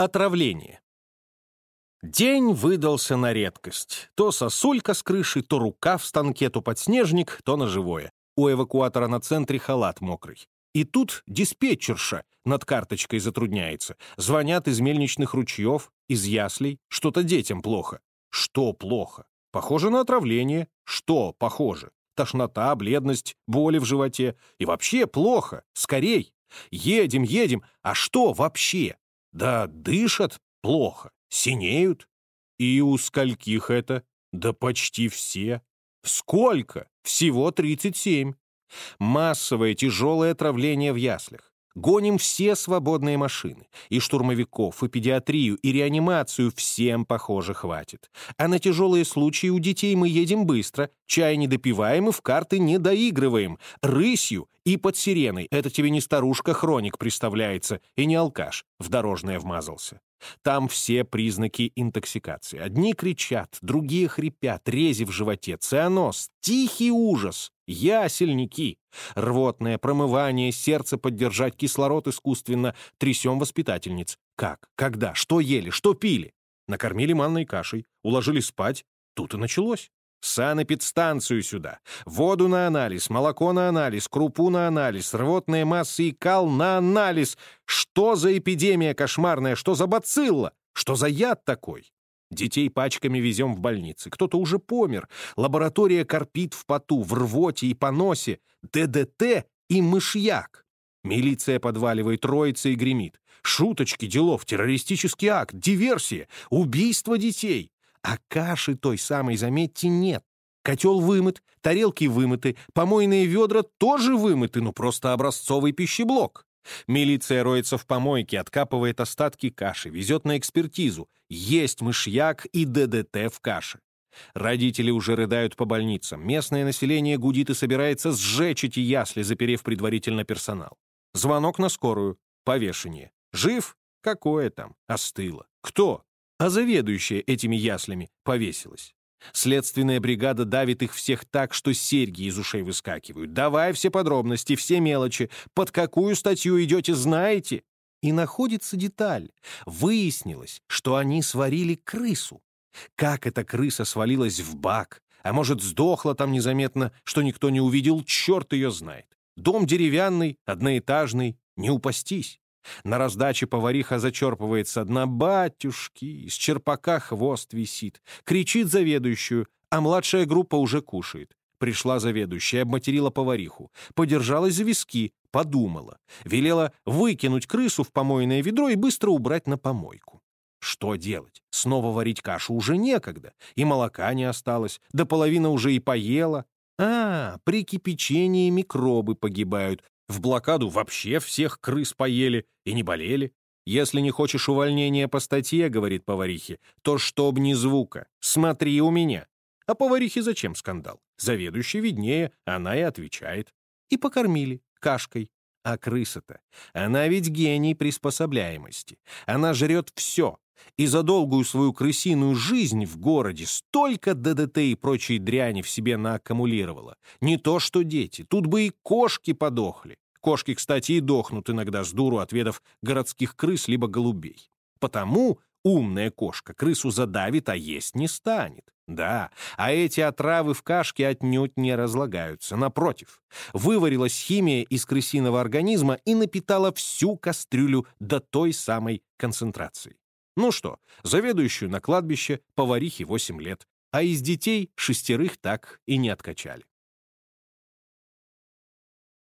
Отравление. День выдался на редкость. То сосулька с крыши, то рука в станке, то подснежник, то на живое. У эвакуатора на центре халат мокрый. И тут диспетчерша над карточкой затрудняется. Звонят из мельничных ручьев, из яслей. Что-то детям плохо. Что плохо? Похоже на отравление. Что похоже? Тошнота, бледность, боли в животе. И вообще плохо. Скорей. Едем, едем. А что вообще? Да дышат плохо, синеют. И у скольких это? Да почти все. Сколько? Всего 37. Массовое тяжелое отравление в яслях. Гоним все свободные машины. И штурмовиков, и педиатрию, и реанимацию всем, похоже, хватит. А на тяжелые случаи у детей мы едем быстро, чай не допиваем и в карты не доигрываем. Рысью и под сиреной. Это тебе не старушка-хроник представляется, и не алкаш в дорожное вмазался. Там все признаки интоксикации. Одни кричат, другие хрипят, рези в животе, цианоз, тихий ужас, ясельники. Рвотное промывание, сердце поддержать кислород искусственно. Трясем воспитательниц. Как? Когда? Что ели? Что пили? Накормили манной кашей, уложили спать. Тут и началось. Санэпидстанцию сюда. Воду на анализ, молоко на анализ, крупу на анализ, рвотные массы и кал на анализ. Что за эпидемия кошмарная? Что за бацилла? Что за яд такой? Детей пачками везем в больницы. Кто-то уже помер. Лаборатория корпит в поту, в рвоте и поносе. ДДТ и мышьяк. Милиция подваливает, роется и гремит. Шуточки, делов, террористический акт, диверсия, убийство детей. А каши той самой, заметьте, нет. Котел вымыт, тарелки вымыты, помойные ведра тоже вымыты, ну просто образцовый пищеблок. Милиция роется в помойке, откапывает остатки каши, везет на экспертизу. Есть мышьяк и ДДТ в каше. Родители уже рыдают по больницам. Местное население гудит и собирается сжечь эти ясли, заперев предварительно персонал. Звонок на скорую. Повешение. Жив? Какое там? Остыло. Кто? А заведующая этими яслями повесилась. Следственная бригада давит их всех так, что серьги из ушей выскакивают. Давай все подробности, все мелочи. Под какую статью идете, знаете? И находится деталь. Выяснилось, что они сварили крысу. Как эта крыса свалилась в бак? А может, сдохла там незаметно, что никто не увидел? Черт ее знает. Дом деревянный, одноэтажный, не упастись. На раздаче повариха зачерпывает со дна батюшки, из черпака хвост висит. Кричит заведующую, а младшая группа уже кушает. Пришла заведующая, обматерила повариху, подержалась за виски, подумала. Велела выкинуть крысу в помойное ведро и быстро убрать на помойку. Что делать? Снова варить кашу уже некогда, и молока не осталось, да половина уже и поела. А, при кипячении микробы погибают, в блокаду вообще всех крыс поели и не болели. Если не хочешь увольнения по статье, говорит поварихе, то чтоб ни звука. Смотри у меня. А поварихе зачем скандал? Заведующий виднее, она и отвечает. И покормили кашкой. А крыса-то, она ведь гений приспособляемости. Она жрет все. И за долгую свою крысиную жизнь в городе столько ДДТ и прочей дряни в себе нааккумулировала. Не то что дети, тут бы и кошки подохли. Кошки, кстати, и дохнут иногда с дуру, отведав городских крыс либо голубей. Потому умная кошка крысу задавит, а есть не станет. Да, а эти отравы в кашке отнюдь не разлагаются. Напротив, выварилась химия из крысиного организма и напитала всю кастрюлю до той самой концентрации. Ну что, заведующую на кладбище поварихе 8 лет, а из детей шестерых так и не откачали.